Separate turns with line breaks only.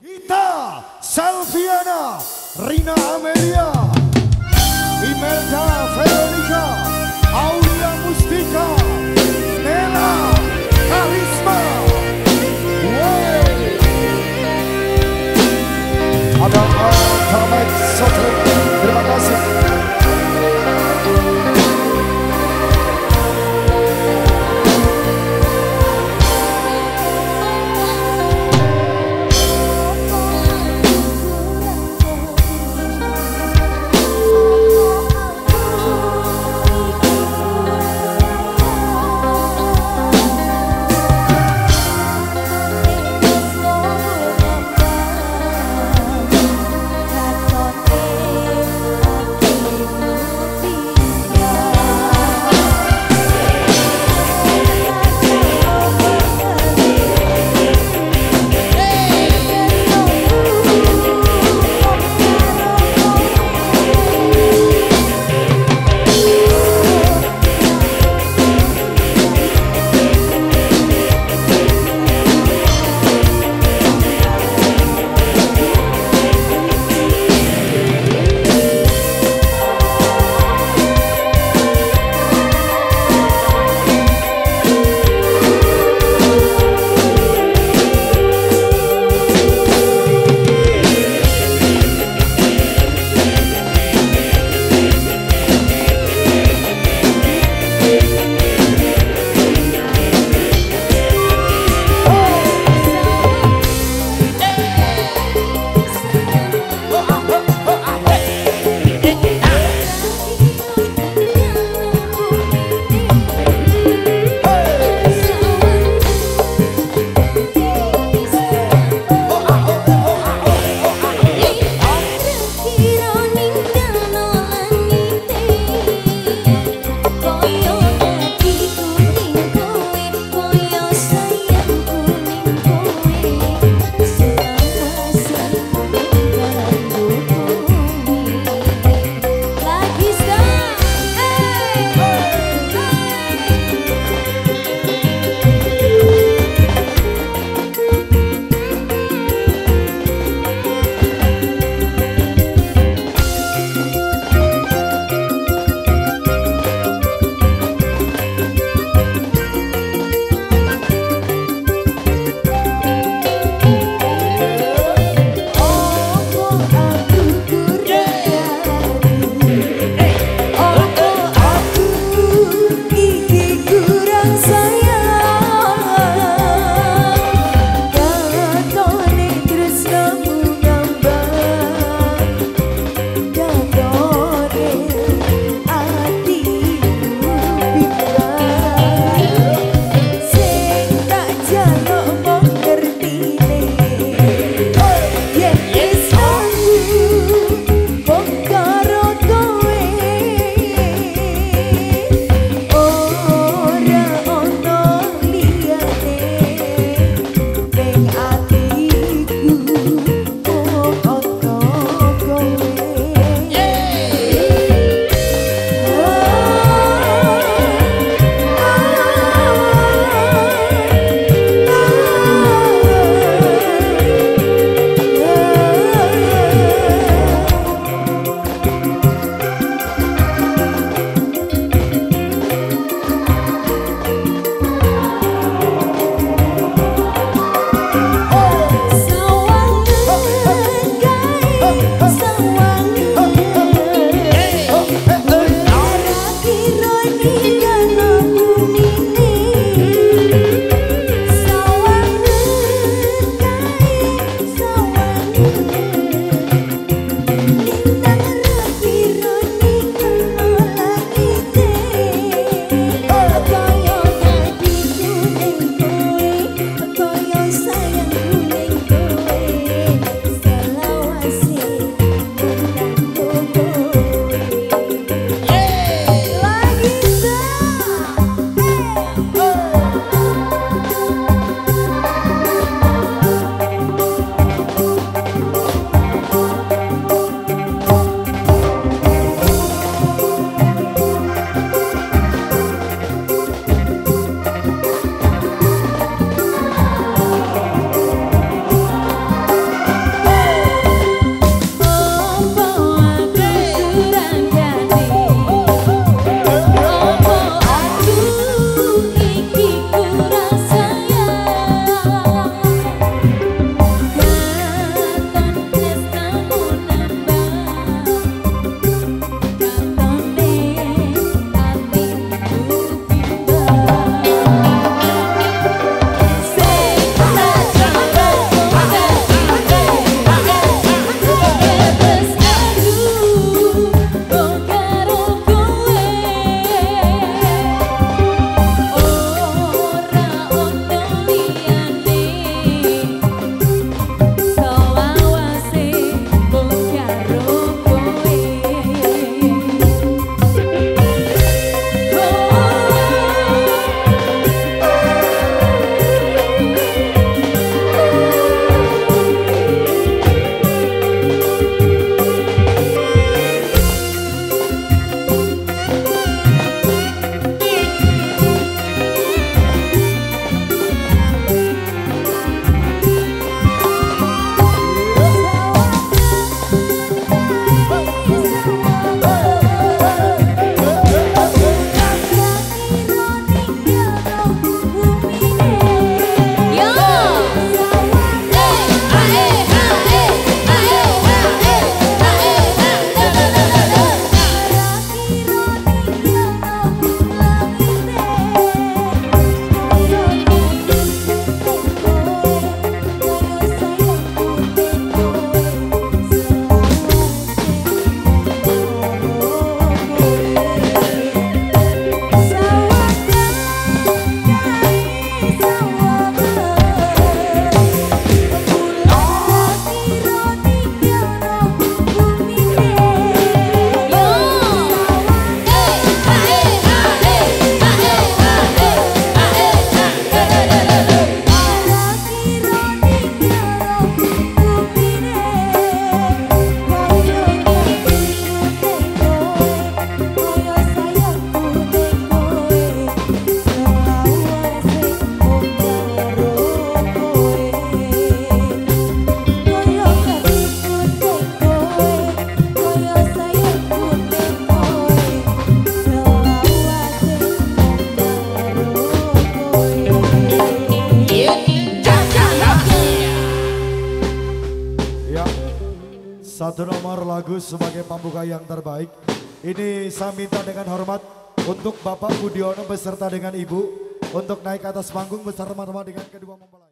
Kita, Selfiana, Rina Amelia y Satu nomor lagu sebagai pembuka yang terbaik. Ini saya minta dengan hormat untuk Bapak Budiono beserta dengan Ibu untuk naik ke atas panggung bersama-sama dengan kedua mempelai.